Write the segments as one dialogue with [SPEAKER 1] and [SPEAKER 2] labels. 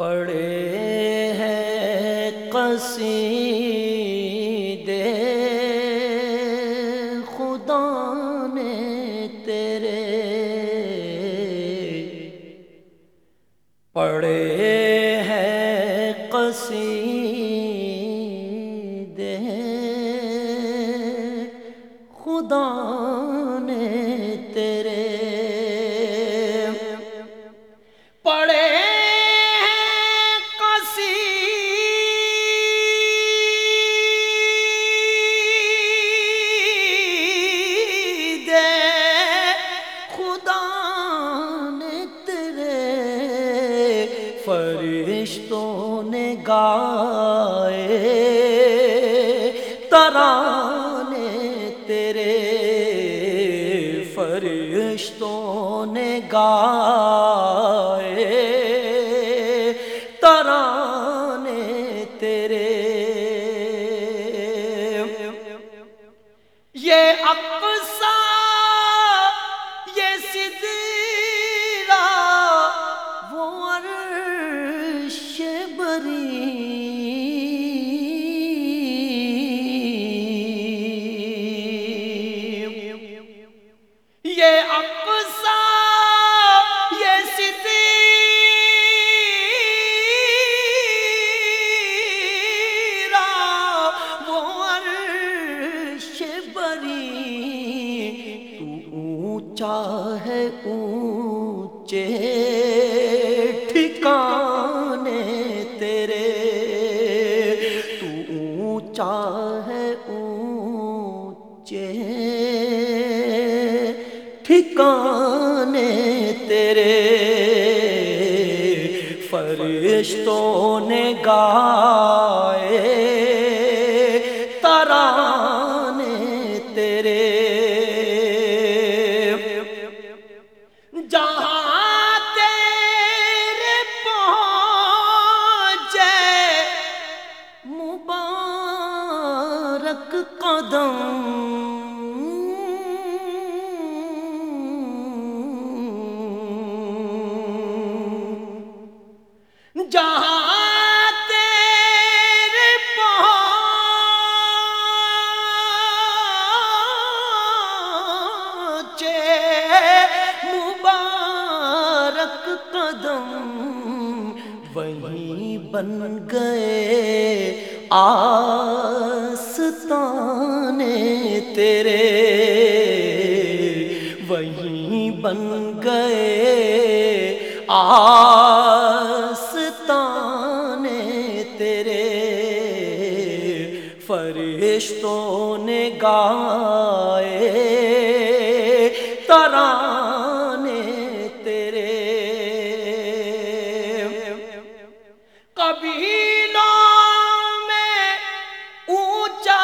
[SPEAKER 1] پڑے ہیں قصیدے۔ خدا نے تیرے پڑے ہیں قصیدے۔ خدا ترانے تیرے فرشتوں نے گائے ترانے تیرے۔ یہ اقصا یہ سدرا ہے اونچے ٹھکانے تیرے۔ تو اونچا ہے اونچے ٹھکانے تیرے۔ فرشتوں نے گائے جہاں تیرے پہنچے مبارک قدم مبارک قدم وہیں بن گئے۔ آستانے تیرے وہیں بن گئے۔ آستانے تیرے فرشتوں نے گائے۔ قبیلوں میں اونچا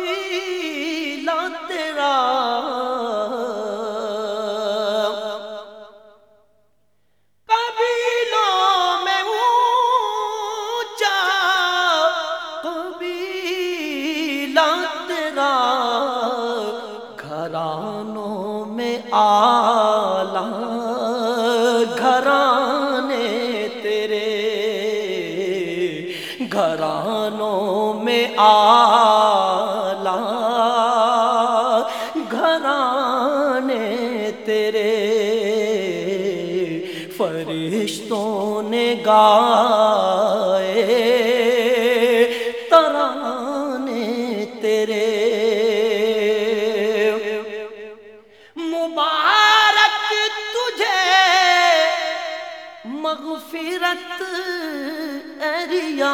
[SPEAKER 1] قبیلہ تیرا آلہ گھرانے تیرے گھرانوں میں آلہ گھرانے تیرے فرشتوں نے گائے مغفرت اریاز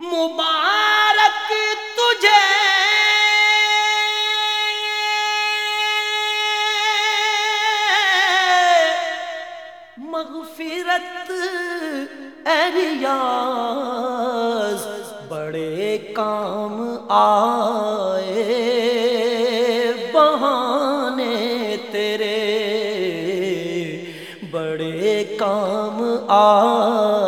[SPEAKER 1] مبارک تجھے۔ مغفرت اریاز بڑے کام آ تیرے بڑے کام آ